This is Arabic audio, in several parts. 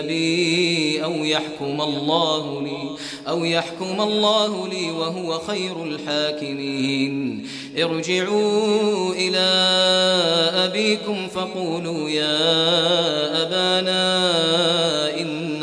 أبي أو يحكم الله لي أو يحكم الله لي وهو خير الحاكمين. ارجعوا إلى أبيكم فقولوا يا أبانا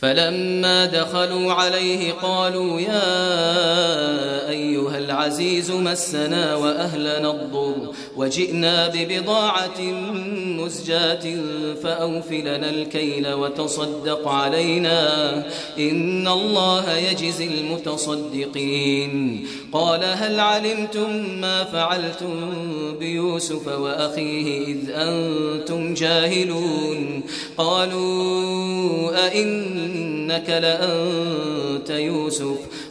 فلما دخلوا عليه قالوا يا أيها العزيز مسنا وأهلنا الضر وجئنا ببضاعة مزجاة فأوفلنا الكيل وتصدق علينا إن الله يجزي المتصدقين قال هل علمتم ما فعلتم بيوسف وأخيه إذ أنتم جاهلون. قالوا أئنك لأنت يوسف؟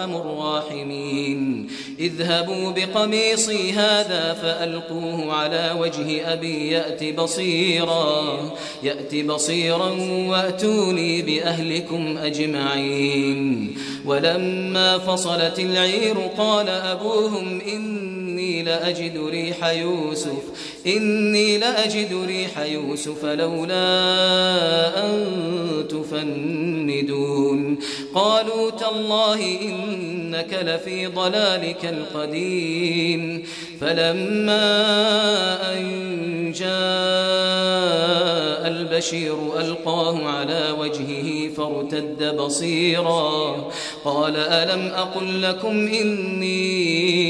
أرحم الراحمين. اذهبوا بقميصي هذا فألقوه على وجه أبي يأتي بصيرا. يأتي بصيرا وأتوني بأهلكم أجمعين. ولما فصلت العير قال أبوهم إن لأجد ريح يوسف. إني لأجد ريح يوسف لولا أن تفندون. قالوا تالله إنك لفي ضلالك القديم. فلما أن جاء البشير ألقاه على وجهه فارتد بصيرا. قال ألم أقل لكم إني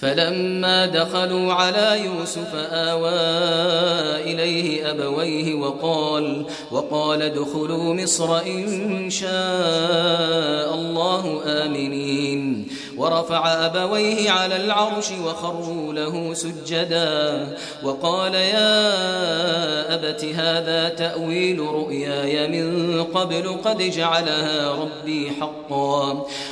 فلما دخلوا على يوسف آوى إليه أبويه وقال وقال ادخلوا مصر إن شاء الله آمنين. ورفع أبويه على العرش وخروا له سجدا. وقال يا أبت هذا تأويل رؤياي من قبل قد جعلها ربي حقا.